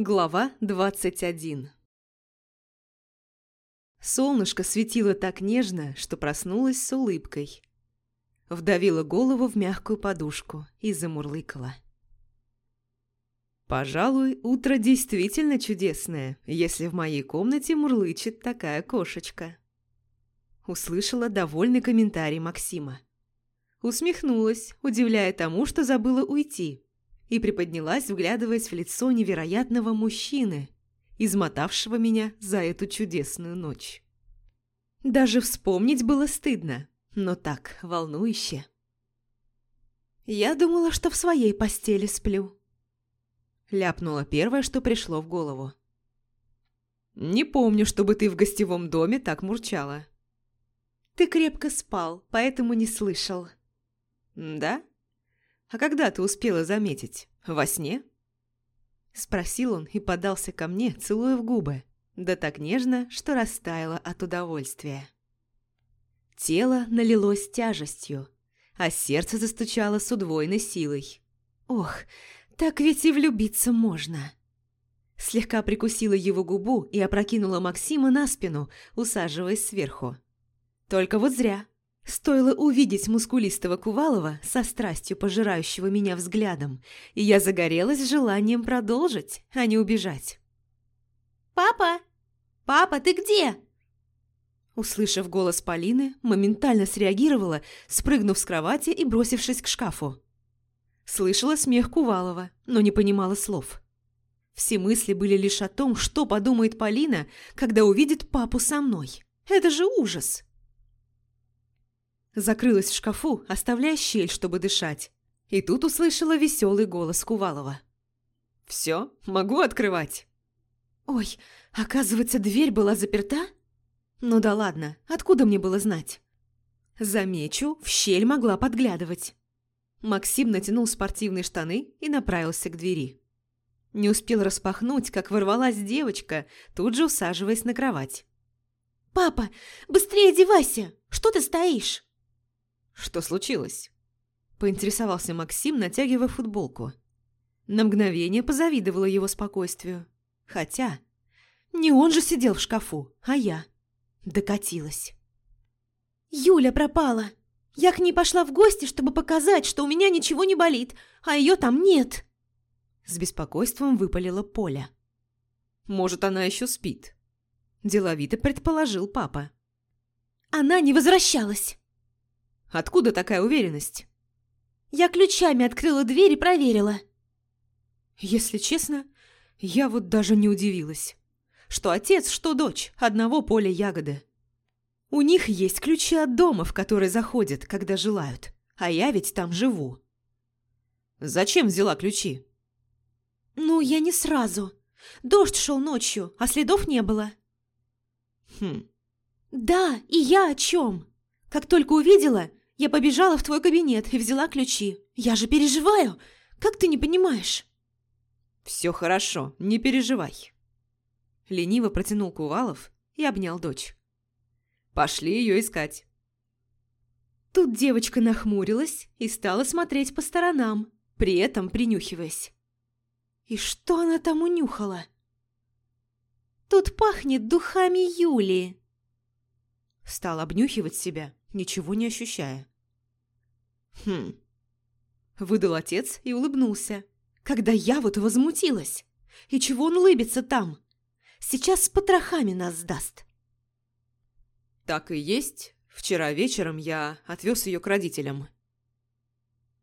Глава 21 Солнышко светило так нежно, что проснулась с улыбкой. Вдавила голову в мягкую подушку и замурлыкала. Пожалуй, утро действительно чудесное, если в моей комнате мурлычет такая кошечка. Услышала довольный комментарий Максима. Усмехнулась, удивляя тому, что забыла уйти, и приподнялась, вглядываясь в лицо невероятного мужчины, измотавшего меня за эту чудесную ночь. Даже вспомнить было стыдно, но так волнующе. Я думала, что в своей постели сплю. Ляпнула первое, что пришло в голову. «Не помню, чтобы ты в гостевом доме так мурчала». «Ты крепко спал, поэтому не слышал». «Да? А когда ты успела заметить? Во сне?» Спросил он и подался ко мне, целуя в губы, да так нежно, что растаяло от удовольствия. Тело налилось тяжестью, а сердце застучало с удвоенной силой. Ох, так ведь и влюбиться можно. Слегка прикусила его губу и опрокинула Максима на спину, усаживаясь сверху. Только вот зря. Стоило увидеть мускулистого Кувалова со страстью пожирающего меня взглядом, и я загорелась желанием продолжить, а не убежать. «Папа! Папа, ты где?» Услышав голос Полины, моментально среагировала, спрыгнув с кровати и бросившись к шкафу. Слышала смех Кувалова, но не понимала слов. Все мысли были лишь о том, что подумает Полина, когда увидит папу со мной. Это же ужас! Закрылась в шкафу, оставляя щель, чтобы дышать. И тут услышала веселый голос Кувалова. «Все, могу открывать?» «Ой, оказывается, дверь была заперта?» «Ну да ладно, откуда мне было знать?» Замечу, в щель могла подглядывать. Максим натянул спортивные штаны и направился к двери. Не успел распахнуть, как ворвалась девочка, тут же усаживаясь на кровать. «Папа, быстрее одевайся! Что ты стоишь?» «Что случилось?» Поинтересовался Максим, натягивая футболку. На мгновение позавидовала его спокойствию. Хотя, не он же сидел в шкафу, а я. Докатилась. «Юля пропала!» Я к ней пошла в гости, чтобы показать, что у меня ничего не болит, а ее там нет. С беспокойством выпалила Поля. Может, она еще спит? Деловито предположил папа. Она не возвращалась. Откуда такая уверенность? Я ключами открыла дверь и проверила. Если честно, я вот даже не удивилась. Что отец, что дочь, одного поля ягоды. У них есть ключи от дома, в который заходят, когда желают. А я ведь там живу. Зачем взяла ключи? Ну, я не сразу. Дождь шел ночью, а следов не было. Хм. Да, и я о чем? Как только увидела, я побежала в твой кабинет и взяла ключи. Я же переживаю. Как ты не понимаешь? Все хорошо, не переживай. Лениво протянул Кувалов и обнял дочь. Пошли ее искать. Тут девочка нахмурилась и стала смотреть по сторонам, при этом принюхиваясь. И что она там унюхала? Тут пахнет духами Юли. Стал обнюхивать себя, ничего не ощущая. Хм. Выдал отец и улыбнулся. Когда я вот возмутилась. И чего он улыбится там? Сейчас с потрохами нас сдаст. Так и есть. Вчера вечером я отвез ее к родителям.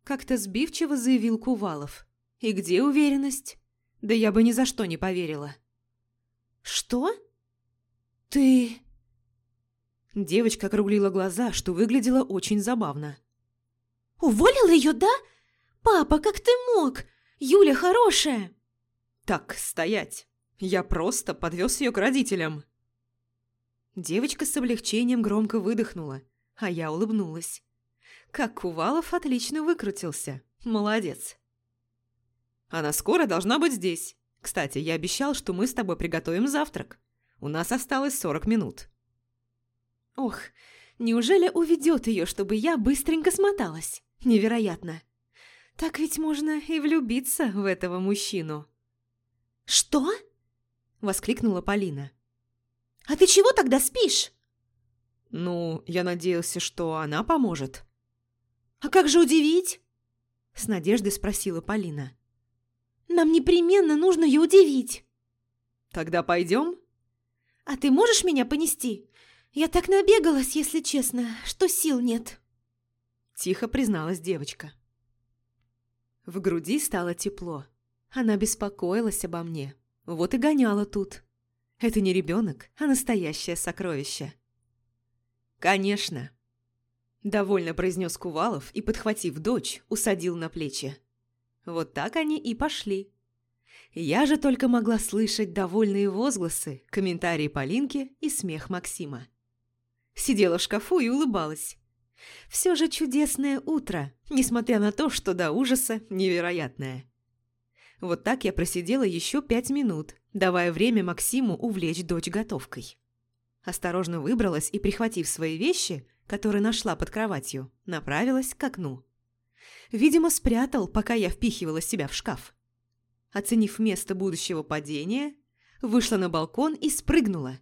Как-то сбивчиво заявил Кувалов. И где уверенность? Да я бы ни за что не поверила. Что? Ты... Девочка округлила глаза, что выглядело очень забавно. «Уволил ее, да? Папа, как ты мог? Юля хорошая!» «Так, стоять! Я просто подвез ее к родителям!» Девочка с облегчением громко выдохнула, а я улыбнулась. Как Кувалов отлично выкрутился. Молодец. Она скоро должна быть здесь. Кстати, я обещал, что мы с тобой приготовим завтрак. У нас осталось сорок минут. Ох, неужели уведет ее, чтобы я быстренько смоталась? Невероятно. Так ведь можно и влюбиться в этого мужчину. «Что?» – воскликнула Полина. «А ты чего тогда спишь?» «Ну, я надеялся, что она поможет». «А как же удивить?» – с надеждой спросила Полина. «Нам непременно нужно ее удивить». «Тогда пойдем?» «А ты можешь меня понести? Я так набегалась, если честно, что сил нет». Тихо призналась девочка. В груди стало тепло. Она беспокоилась обо мне. Вот и гоняла тут. Это не ребенок, а настоящее сокровище. «Конечно!» Довольно произнес Кувалов и, подхватив дочь, усадил на плечи. Вот так они и пошли. Я же только могла слышать довольные возгласы, комментарии Полинки и смех Максима. Сидела в шкафу и улыбалась. Все же чудесное утро, несмотря на то, что до ужаса невероятное. Вот так я просидела еще пять минут, давая время Максиму увлечь дочь готовкой. Осторожно выбралась и, прихватив свои вещи, которые нашла под кроватью, направилась к окну. Видимо, спрятал, пока я впихивала себя в шкаф. Оценив место будущего падения, вышла на балкон и спрыгнула.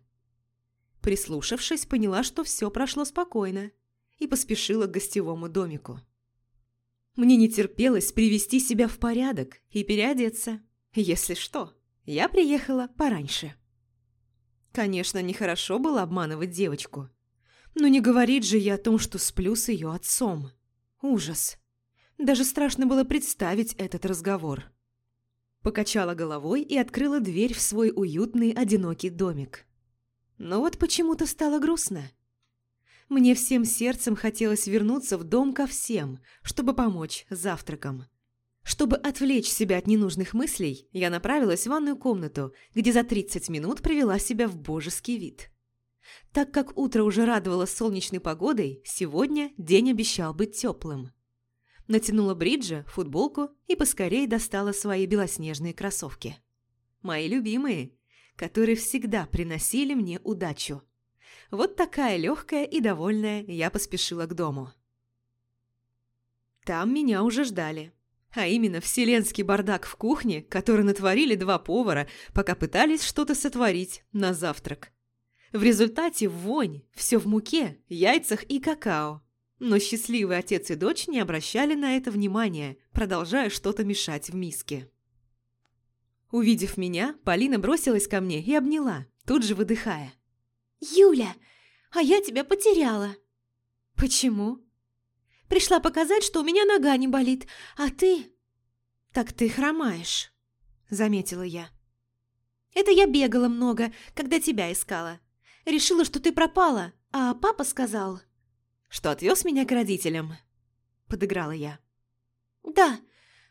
Прислушавшись, поняла, что все прошло спокойно и поспешила к гостевому домику. Мне не терпелось привести себя в порядок и переодеться. Если что, я приехала пораньше. Конечно, нехорошо было обманывать девочку. Но не говорит же я о том, что сплю с ее отцом. Ужас. Даже страшно было представить этот разговор. Покачала головой и открыла дверь в свой уютный одинокий домик. Но вот почему-то стало грустно. Мне всем сердцем хотелось вернуться в дом ко всем, чтобы помочь завтраком. Чтобы отвлечь себя от ненужных мыслей, я направилась в ванную комнату, где за 30 минут привела себя в божеский вид. Так как утро уже радовало солнечной погодой, сегодня день обещал быть теплым. Натянула бриджи, футболку и поскорее достала свои белоснежные кроссовки. Мои любимые, которые всегда приносили мне удачу. Вот такая легкая и довольная я поспешила к дому. Там меня уже ждали. А именно вселенский бардак в кухне, который натворили два повара, пока пытались что-то сотворить на завтрак. В результате вонь, все в муке, яйцах и какао. Но счастливый отец и дочь не обращали на это внимания, продолжая что-то мешать в миске. Увидев меня, Полина бросилась ко мне и обняла, тут же выдыхая. «Юля, а я тебя потеряла». «Почему?» «Пришла показать, что у меня нога не болит, а ты...» «Так ты хромаешь», — заметила я. «Это я бегала много, когда тебя искала. Решила, что ты пропала, а папа сказал...» «Что отвез меня к родителям», — подыграла я. «Да.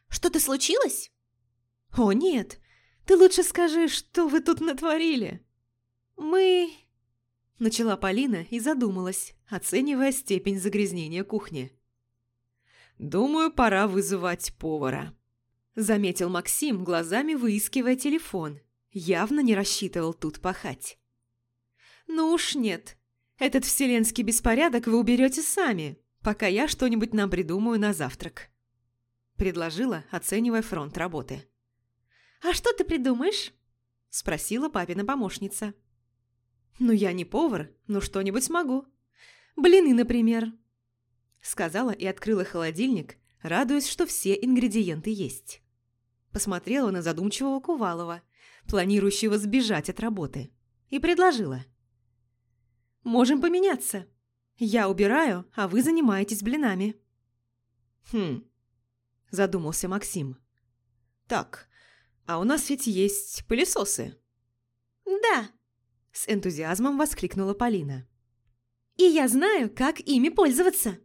Что-то случилось?» «О, нет. Ты лучше скажи, что вы тут натворили?» «Мы...» Начала Полина и задумалась, оценивая степень загрязнения кухни. «Думаю, пора вызывать повара», – заметил Максим, глазами выискивая телефон. Явно не рассчитывал тут пахать. «Ну уж нет. Этот вселенский беспорядок вы уберете сами, пока я что-нибудь нам придумаю на завтрак», – предложила, оценивая фронт работы. «А что ты придумаешь?» – спросила папина помощница. «Ну, я не повар, но что-нибудь смогу. Блины, например». Сказала и открыла холодильник, радуясь, что все ингредиенты есть. Посмотрела на задумчивого Кувалова, планирующего сбежать от работы, и предложила. «Можем поменяться. Я убираю, а вы занимаетесь блинами». «Хм», – задумался Максим. «Так, а у нас ведь есть пылесосы». «Да», с энтузиазмом воскликнула Полина. «И я знаю, как ими пользоваться!»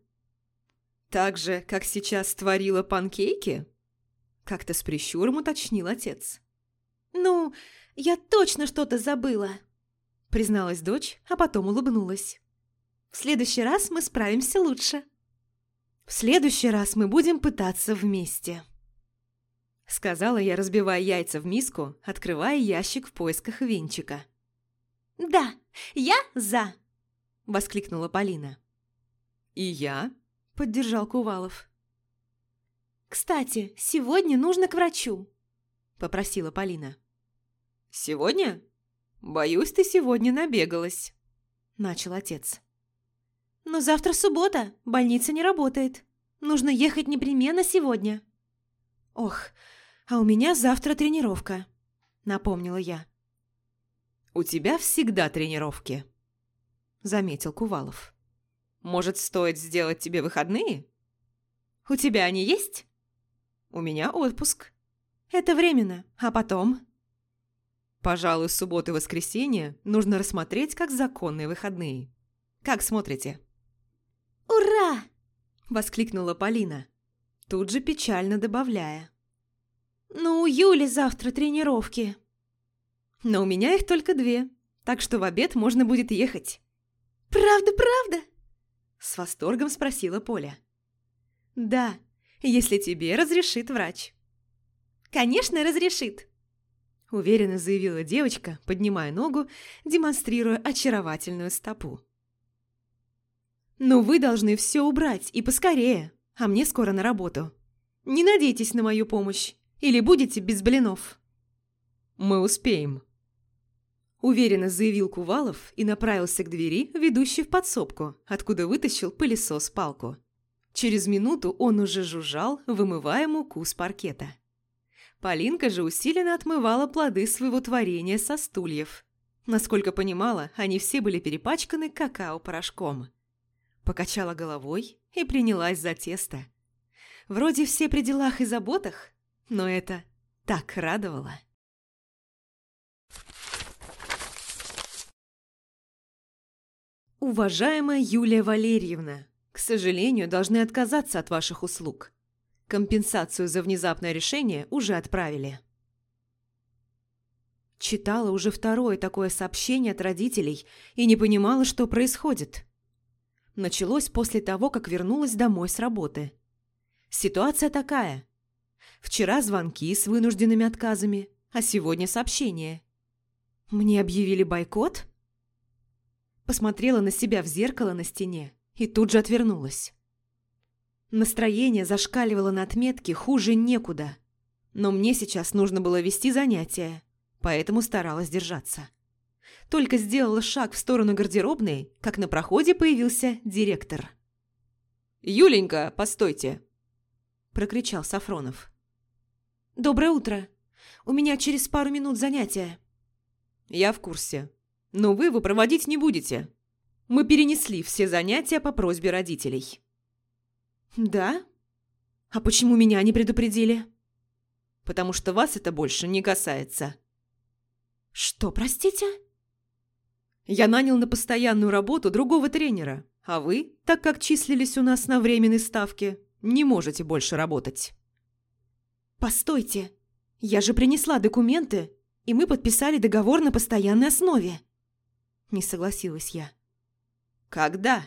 «Так же, как сейчас творила панкейки?» Как-то с прищуром уточнил отец. «Ну, я точно что-то забыла!» Призналась дочь, а потом улыбнулась. «В следующий раз мы справимся лучше!» «В следующий раз мы будем пытаться вместе!» Сказала я, разбивая яйца в миску, открывая ящик в поисках венчика. «Да, я за!» – воскликнула Полина. «И я?» – поддержал Кувалов. «Кстати, сегодня нужно к врачу», – попросила Полина. «Сегодня? Боюсь, ты сегодня набегалась», – начал отец. «Но завтра суббота, больница не работает. Нужно ехать непременно сегодня». «Ох, а у меня завтра тренировка», – напомнила я. «У тебя всегда тренировки», – заметил Кувалов. «Может, стоит сделать тебе выходные?» «У тебя они есть?» «У меня отпуск». «Это временно, а потом?» Пожалуй, субботы и воскресенье нужно рассмотреть как законные выходные. Как смотрите? «Ура!» – воскликнула Полина, тут же печально добавляя. «Ну, у Юли завтра тренировки». «Но у меня их только две, так что в обед можно будет ехать». «Правда, правда?» – с восторгом спросила Поля. «Да, если тебе разрешит врач». «Конечно, разрешит», – уверенно заявила девочка, поднимая ногу, демонстрируя очаровательную стопу. «Но вы должны все убрать, и поскорее, а мне скоро на работу. Не надейтесь на мою помощь, или будете без блинов». «Мы успеем», – уверенно заявил Кувалов и направился к двери, ведущей в подсобку, откуда вытащил пылесос-палку. Через минуту он уже жужжал, вымывая муку с паркета. Полинка же усиленно отмывала плоды своего творения со стульев. Насколько понимала, они все были перепачканы какао-порошком. Покачала головой и принялась за тесто. Вроде все при делах и заботах, но это так радовало. Уважаемая Юлия Валерьевна, к сожалению, должны отказаться от ваших услуг. Компенсацию за внезапное решение уже отправили. Читала уже второе такое сообщение от родителей и не понимала, что происходит. Началось после того, как вернулась домой с работы. Ситуация такая. Вчера звонки с вынужденными отказами, а сегодня сообщение. Мне объявили бойкот? Посмотрела на себя в зеркало на стене и тут же отвернулась. Настроение зашкаливало на отметке хуже некуда. Но мне сейчас нужно было вести занятия, поэтому старалась держаться. Только сделала шаг в сторону гардеробной, как на проходе появился директор. «Юленька, постойте!» – прокричал Сафронов. «Доброе утро. У меня через пару минут занятия». «Я в курсе. Но вы его проводить не будете. Мы перенесли все занятия по просьбе родителей». «Да? А почему меня не предупредили?» «Потому что вас это больше не касается». «Что, простите?» «Я нанял на постоянную работу другого тренера, а вы, так как числились у нас на временной ставке, не можете больше работать». «Постойте, я же принесла документы, и мы подписали договор на постоянной основе». Не согласилась я. «Когда?»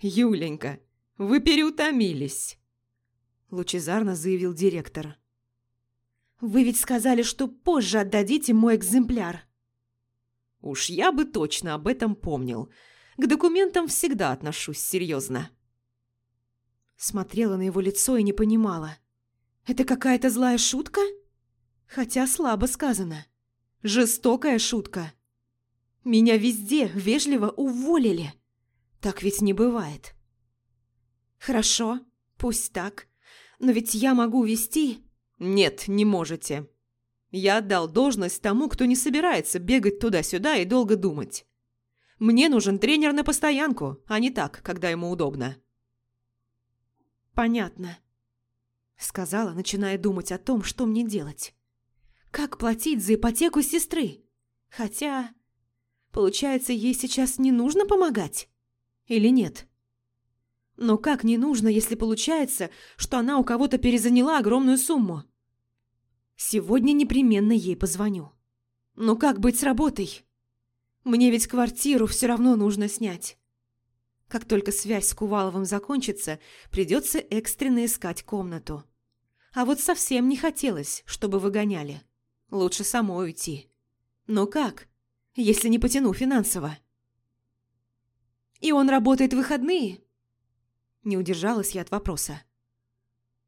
«Юленька, вы переутомились», – лучезарно заявил директор. «Вы ведь сказали, что позже отдадите мой экземпляр». «Уж я бы точно об этом помнил. К документам всегда отношусь серьезно». Смотрела на его лицо и не понимала. «Это какая-то злая шутка?» Хотя слабо сказано. Жестокая шутка. Меня везде вежливо уволили. Так ведь не бывает. «Хорошо, пусть так. Но ведь я могу вести...» «Нет, не можете. Я отдал должность тому, кто не собирается бегать туда-сюда и долго думать. Мне нужен тренер на постоянку, а не так, когда ему удобно». «Понятно», — сказала, начиная думать о том, что мне делать. «Как платить за ипотеку сестры? Хотя, получается, ей сейчас не нужно помогать? Или нет?» Но как не нужно, если получается, что она у кого-то перезаняла огромную сумму? Сегодня непременно ей позвоню. Но как быть с работой? Мне ведь квартиру все равно нужно снять. Как только связь с Куваловым закончится, придется экстренно искать комнату. А вот совсем не хотелось, чтобы выгоняли. Лучше самой уйти. Но как, если не потяну финансово? И он работает в выходные? Не удержалась я от вопроса.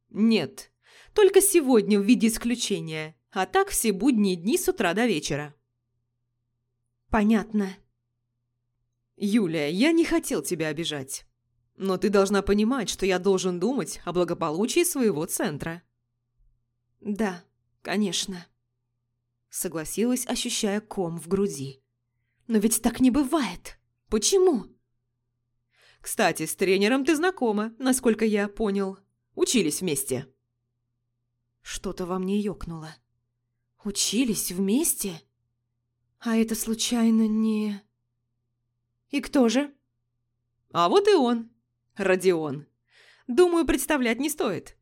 «Нет, только сегодня в виде исключения, А так все будние дни с утра до вечера. Понятно. Юлия, я не хотел тебя обижать. Но ты должна понимать, что я должен думать о благополучии своего центра. Да, конечно. Согласилась, ощущая ком в груди. Но ведь так не бывает. Почему? Кстати, с тренером ты знакома, насколько я понял. Учились вместе. Что-то во мне ёкнуло. Учились вместе? А это случайно не... И кто же? А вот и он, Родион. Думаю, представлять не стоит.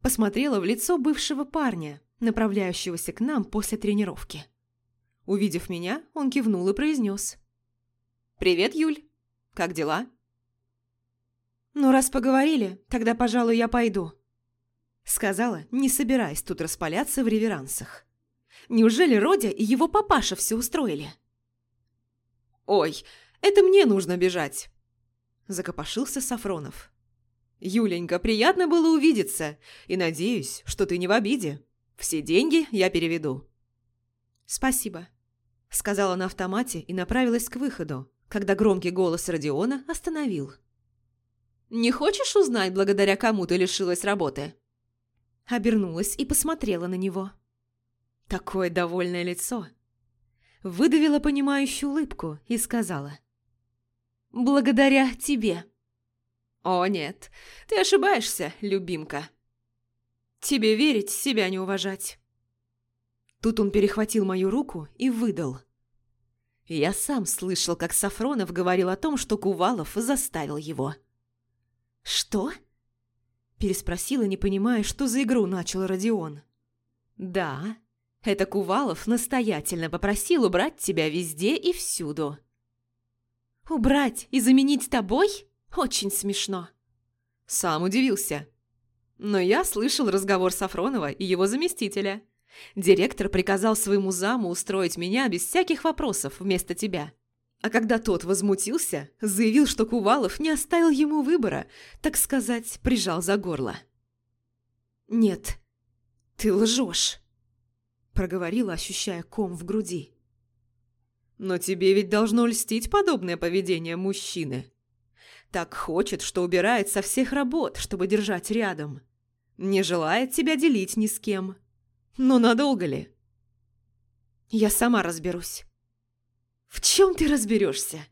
Посмотрела в лицо бывшего парня, направляющегося к нам после тренировки. Увидев меня, он кивнул и произнес. «Привет, Юль. Как дела?» «Ну, раз поговорили, тогда, пожалуй, я пойду», — сказала, не собираясь тут распаляться в реверансах. «Неужели Родя и его папаша все устроили?» «Ой, это мне нужно бежать!» Закопошился Сафронов. «Юленька, приятно было увидеться, и надеюсь, что ты не в обиде. Все деньги я переведу». «Спасибо», — сказала на автомате и направилась к выходу, когда громкий голос Родиона остановил. «Не хочешь узнать, благодаря кому ты лишилась работы?» Обернулась и посмотрела на него. Такое довольное лицо выдавила понимающую улыбку и сказала. «Благодаря тебе». «О, нет, ты ошибаешься, любимка. Тебе верить, себя не уважать». Тут он перехватил мою руку и выдал. Я сам слышал, как Сафронов говорил о том, что Кувалов заставил его. «Что?» Переспросила, не понимая, что за игру начал Родион. «Да, это Кувалов настоятельно попросил убрать тебя везде и всюду. Убрать и заменить тобой? Очень смешно. Сам удивился. Но я слышал разговор Сафронова и его заместителя. Директор приказал своему заму устроить меня без всяких вопросов вместо тебя. А когда тот возмутился, заявил, что Кувалов не оставил ему выбора, так сказать, прижал за горло. «Нет, ты лжешь проговорила, ощущая ком в груди. «Но тебе ведь должно льстить подобное поведение мужчины. Так хочет, что убирает со всех работ, чтобы держать рядом. Не желает тебя делить ни с кем. Но надолго ли?» «Я сама разберусь». «В чем ты разберешься?»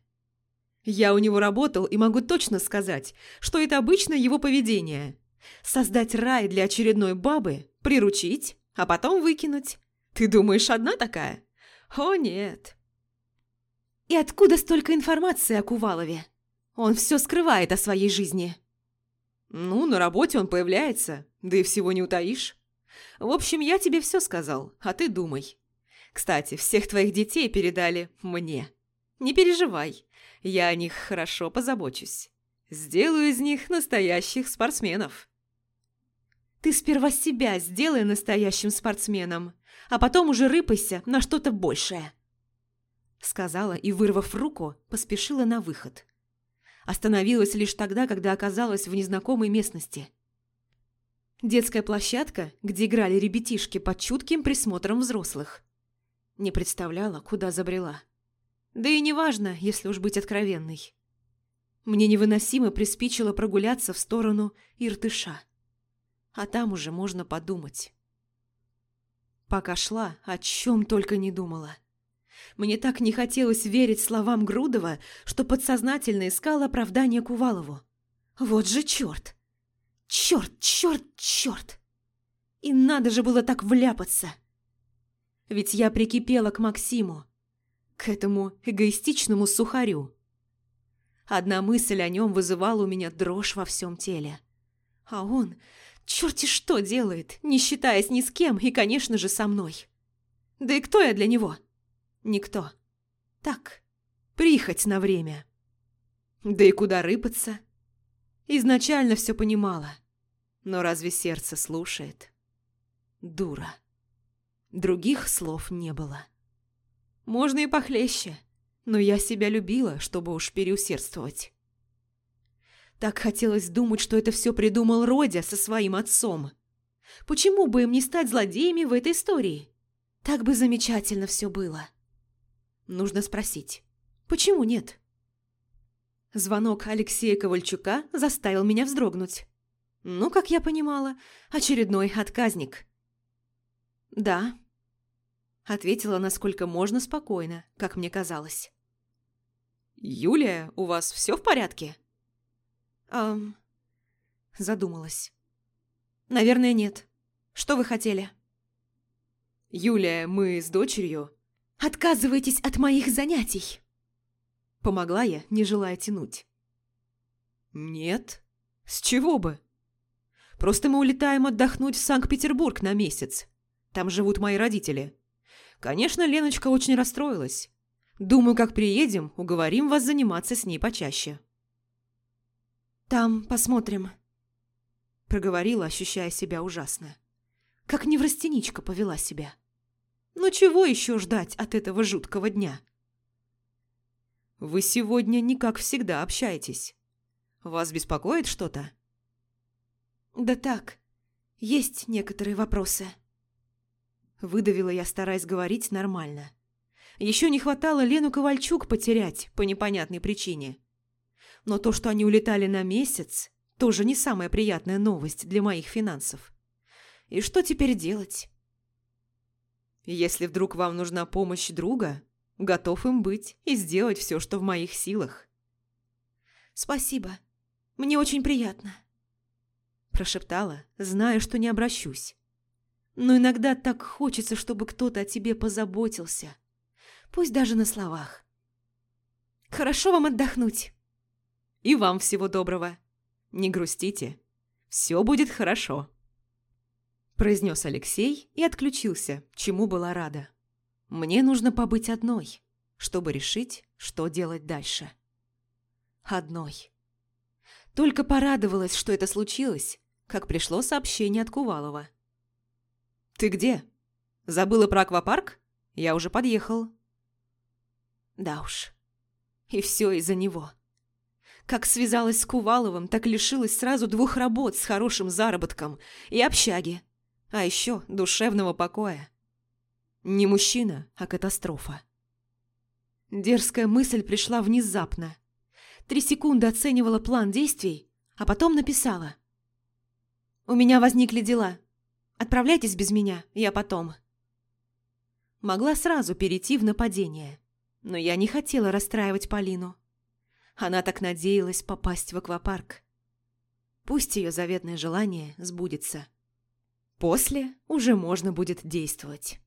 Я у него работал и могу точно сказать, что это обычно его поведение. Создать рай для очередной бабы, приручить, а потом выкинуть. Ты думаешь, одна такая? О, нет. И откуда столько информации о Кувалове? Он все скрывает о своей жизни. Ну, на работе он появляется, да и всего не утаишь. В общем, я тебе все сказал, а ты думай. Кстати, всех твоих детей передали мне. Не переживай, я о них хорошо позабочусь. Сделаю из них настоящих спортсменов. Ты сперва себя сделай настоящим спортсменом, а потом уже рыпайся на что-то большее. Сказала и, вырвав руку, поспешила на выход. Остановилась лишь тогда, когда оказалась в незнакомой местности. Детская площадка, где играли ребятишки под чутким присмотром взрослых. Не представляла, куда забрела. Да и неважно, если уж быть откровенной. Мне невыносимо приспичило прогуляться в сторону Иртыша. А там уже можно подумать. Пока шла, о чем только не думала. Мне так не хотелось верить словам Грудова, что подсознательно искала оправдание Кувалову. Вот же черт! Черт, черт, черт! И надо же было так вляпаться! Ведь я прикипела к Максиму, к этому эгоистичному сухарю. Одна мысль о нем вызывала у меня дрожь во всем теле. А он Черти что делает, не считаясь ни с кем и, конечно же, со мной. Да и кто я для него? Никто. Так, прихоть на время. Да и куда рыпаться? Изначально все понимала. Но разве сердце слушает? Дура. Других слов не было. Можно и похлеще, но я себя любила, чтобы уж переусердствовать. Так хотелось думать, что это все придумал Родя со своим отцом. Почему бы им не стать злодеями в этой истории? Так бы замечательно все было. Нужно спросить, почему нет? Звонок Алексея Ковальчука заставил меня вздрогнуть. Ну, как я понимала, очередной отказник. «Да», — ответила насколько можно спокойно, как мне казалось. «Юлия, у вас все в порядке?» «Эм...» Задумалась. «Наверное, нет. Что вы хотели?» «Юлия, мы с дочерью...» «Отказывайтесь от моих занятий!» Помогла я, не желая тянуть. «Нет. С чего бы? Просто мы улетаем отдохнуть в Санкт-Петербург на месяц. Там живут мои родители. Конечно, Леночка очень расстроилась. Думаю, как приедем, уговорим вас заниматься с ней почаще». «Там посмотрим», – проговорила, ощущая себя ужасно. Как неврастеничка повела себя. Ну чего еще ждать от этого жуткого дня? «Вы сегодня не как всегда общаетесь. Вас беспокоит что-то?» «Да так, есть некоторые вопросы». Выдавила я, стараясь говорить нормально. Еще не хватало Лену Ковальчук потерять по непонятной причине. Но то, что они улетали на месяц, тоже не самая приятная новость для моих финансов. И что теперь делать? Если вдруг вам нужна помощь друга, готов им быть и сделать все, что в моих силах. «Спасибо. Мне очень приятно», – прошептала, зная, что не обращусь. Но иногда так хочется, чтобы кто-то о тебе позаботился. Пусть даже на словах. Хорошо вам отдохнуть. И вам всего доброго. Не грустите. Все будет хорошо. Произнес Алексей и отключился, чему была рада. Мне нужно побыть одной, чтобы решить, что делать дальше. Одной. Только порадовалась, что это случилось, как пришло сообщение от Кувалова. «Ты где? Забыла про аквапарк? Я уже подъехал». Да уж. И все из-за него. Как связалась с Куваловым, так лишилась сразу двух работ с хорошим заработком и общаги, а еще душевного покоя. Не мужчина, а катастрофа. Дерзкая мысль пришла внезапно. Три секунды оценивала план действий, а потом написала. «У меня возникли дела. Отправляйтесь без меня, я потом». Могла сразу перейти в нападение, но я не хотела расстраивать Полину. Она так надеялась попасть в аквапарк. Пусть ее заветное желание сбудется. После уже можно будет действовать.